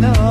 No.